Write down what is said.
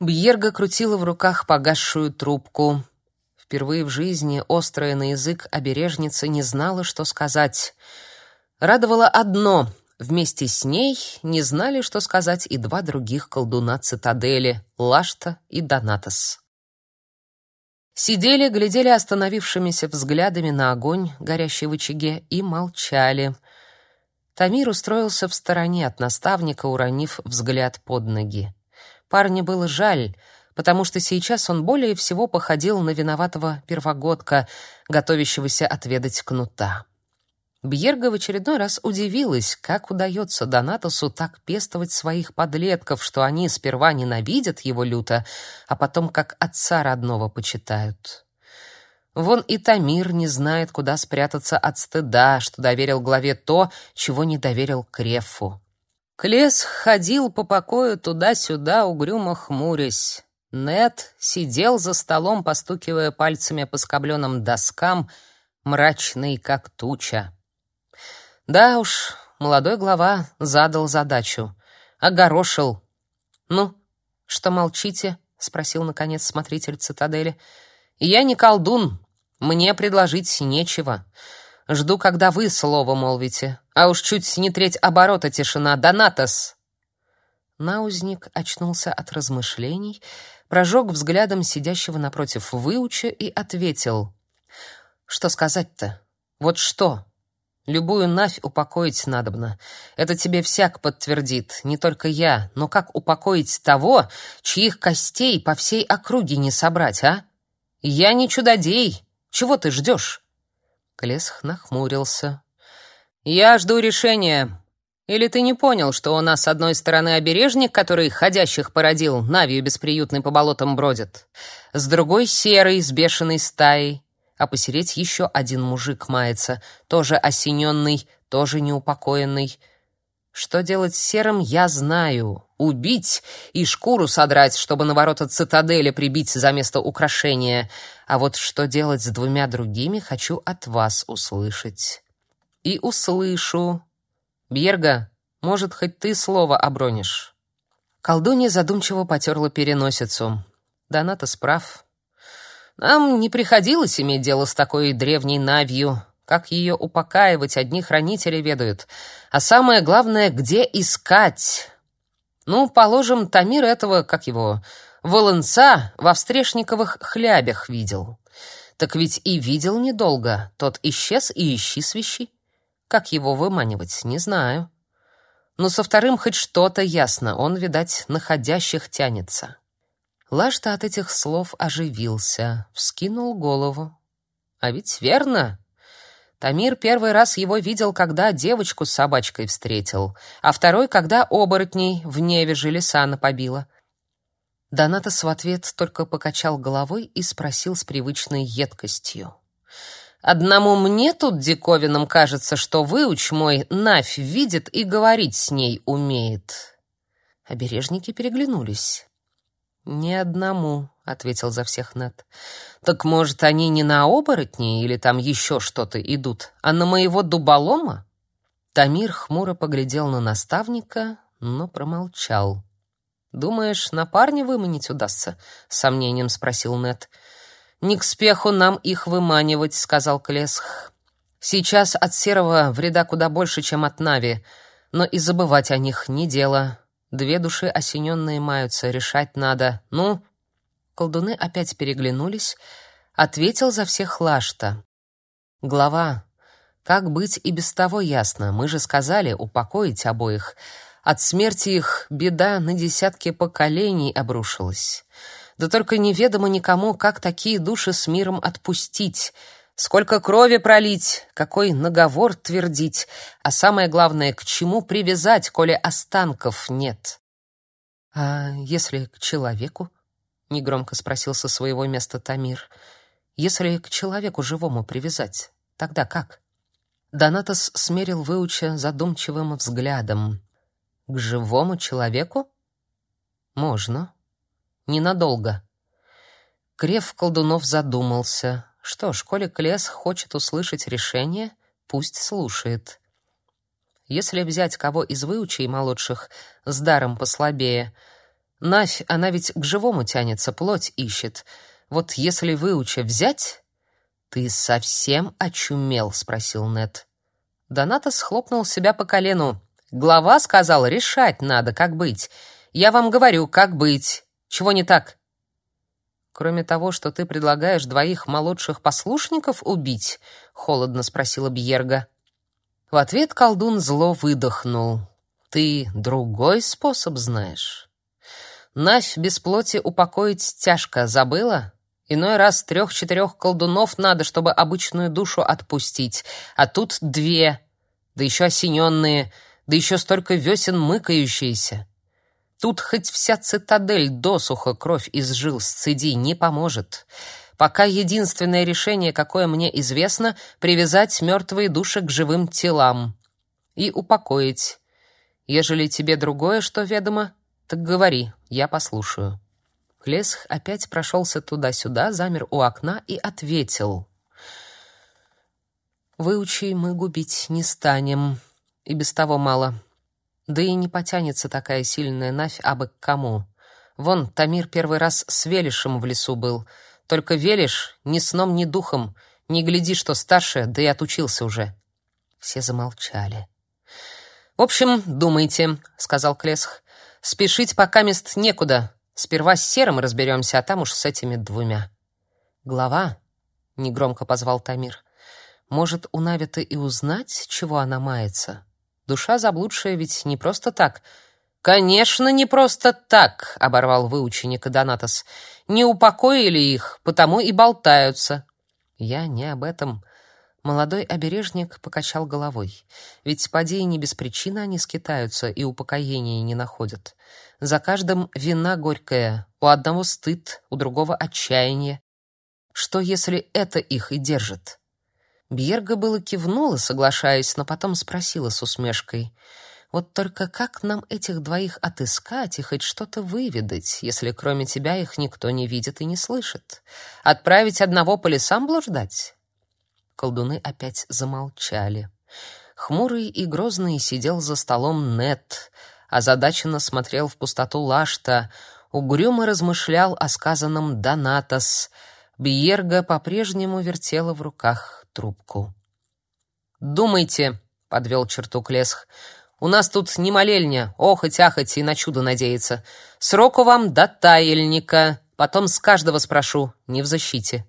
Бьерга крутила в руках погасшую трубку. Впервые в жизни острая на язык обережница не знала, что сказать. Радовало одно — вместе с ней не знали, что сказать и два других колдуна цитадели — Лашта и Донатос. Сидели, глядели остановившимися взглядами на огонь, горящий в очаге, и молчали. Тамир устроился в стороне от наставника, уронив взгляд под ноги. Парня было жаль, потому что сейчас он более всего походил на виноватого первогодка, готовящегося отведать кнута. Бьерга в очередной раз удивилась, как удается Донатосу так пестовать своих подлетков, что они сперва ненавидят его люто, а потом как отца родного почитают. Вон и Тамир не знает, куда спрятаться от стыда, что доверил главе то, чего не доверил Крефу. Клес ходил по покою туда-сюда, угрюмо хмурясь. Нет сидел за столом, постукивая пальцами по скобленным доскам, мрачный как туча. Да уж, молодой глава задал задачу. Огорошил. «Ну, что молчите?» — спросил, наконец, смотритель цитадели. «Я не колдун. Мне предложить нечего. Жду, когда вы слово молвите. А уж чуть не треть оборота тишина. Донатос!» Наузник очнулся от размышлений, прожег взглядом сидящего напротив выуча и ответил. «Что сказать-то? Вот что?» Любую навь упокоить надобно. Это тебе всяк подтвердит, не только я. Но как упокоить того, чьих костей по всей округе не собрать, а? Я не чудодей. Чего ты ждешь?» Клесх нахмурился. «Я жду решения. Или ты не понял, что у нас с одной стороны обережник, который ходящих породил, навью бесприютный по болотам бродит, с другой — серый с бешеной стаей, а посереть еще один мужик мается, тоже осененный, тоже неупокоенный. Что делать с серым, я знаю. Убить и шкуру содрать, чтобы на ворота цитадели прибить за место украшения. А вот что делать с двумя другими, хочу от вас услышать. И услышу. Бьерга, может, хоть ты слово обронишь?» Колдунья задумчиво потерла переносицу. Доната справ. Нам не приходилось иметь дело с такой древней навью. Как ее упокаивать, одни хранители ведают. А самое главное, где искать? Ну, положим, Тамир этого, как его, волынца во встрешниковых хлябях видел. Так ведь и видел недолго. Тот исчез и ищи свищи. Как его выманивать, не знаю. Но со вторым хоть что-то ясно. Он, видать, находящих тянется. Лашта от этих слов оживился, вскинул голову. А ведь верно. Тамир первый раз его видел, когда девочку с собачкой встретил, а второй, когда оборотней в невеже леса побила. Донатос в ответ только покачал головой и спросил с привычной едкостью. «Одному мне тут диковинным кажется, что выуч мой Навь видит и говорить с ней умеет». Обережники переглянулись. «Ни одному», — ответил за всех Нед. «Так, может, они не на оборотни или там еще что-то идут, а на моего дуболома?» Тамир хмуро поглядел на наставника, но промолчал. «Думаешь, на парня выманить удастся?» — с сомнением спросил Нед. «Не к спеху нам их выманивать», — сказал Клесх. «Сейчас от Серого вреда куда больше, чем от Нави, но и забывать о них не дело. Две души осененные маются, решать надо. Ну?» Колдуны опять переглянулись. Ответил за всех Лашта. «Глава, как быть и без того ясно. Мы же сказали упокоить обоих. От смерти их беда на десятки поколений обрушилась. Да только неведомо никому, как такие души с миром отпустить». Сколько крови пролить, какой наговор твердить, а самое главное, к чему привязать, коли останков нет. А если к человеку? негромко спросил со своего места Тамир. Если к человеку живому привязать, тогда как? Донатос смерил выуча задумчивым взглядом. К живому человеку? Можно. Ненадолго. Крев колдунов задумался. Что ж, коли Клес хочет услышать решение, пусть слушает. Если взять кого из выучей молодших с даром послабее, Навь, она ведь к живому тянется, плоть ищет. Вот если выуча взять... «Ты совсем очумел?» — спросил Нет. Донатос хлопнул себя по колену. «Глава сказал, решать надо, как быть. Я вам говорю, как быть. Чего не так?» «Кроме того, что ты предлагаешь двоих молодших послушников убить?» — холодно спросила Бьерга. В ответ колдун зло выдохнул. «Ты другой способ знаешь?» Навь без плоти упокоить тяжко, забыла? Иной раз трех-четырех колдунов надо, чтобы обычную душу отпустить, а тут две, да еще осененные, да еще столько весен мыкающиеся. Тут хоть вся цитадель досуха кровь из жил сцеди не поможет. Пока единственное решение, какое мне известно, привязать мертвые души к живым телам и упокоить. Ежели тебе другое что ведомо, так говори, я послушаю. Клесх опять прошелся туда-сюда, замер у окна и ответил. Выучи мы губить не станем, и без того мало. Да и не потянется такая сильная навь абы к кому. Вон, Тамир первый раз с Велишем в лесу был. Только Велиш ни сном, ни духом. Не гляди, что старше, да и отучился уже. Все замолчали. «В общем, думайте», — сказал Клесх. «Спешить пока мест некуда. Сперва с Серым разберемся, а там уж с этими двумя». «Глава», — негромко позвал Тамир, — «может, у Навита и узнать, чего она мается? Душа заблудшая ведь не просто так». «Конечно, не просто так», — оборвал выученик Донатос. «Не упокоили их, потому и болтаются». «Я не об этом», Молодой обережник покачал головой. Ведь поди не без причины они скитаются и упокоения не находят. За каждым вина горькая, у одного стыд, у другого отчаяние. Что, если это их и держит? Бьерга было кивнула, соглашаясь, но потом спросила с усмешкой. «Вот только как нам этих двоих отыскать и хоть что-то выведать, если кроме тебя их никто не видит и не слышит? Отправить одного по лесам блуждать? Колдуны опять замолчали. Хмурый и грозный сидел за столом Нет, озадаченно смотрел в пустоту Лашта, угрюмо размышлял о сказанном Донатос. Бьерга по-прежнему вертела в руках трубку. «Думайте», — подвел черту Клесх, — «у нас тут не молельня, охоть-ахоть и на чудо надеяться. Сроку вам до таяльника, потом с каждого спрошу, не в защите».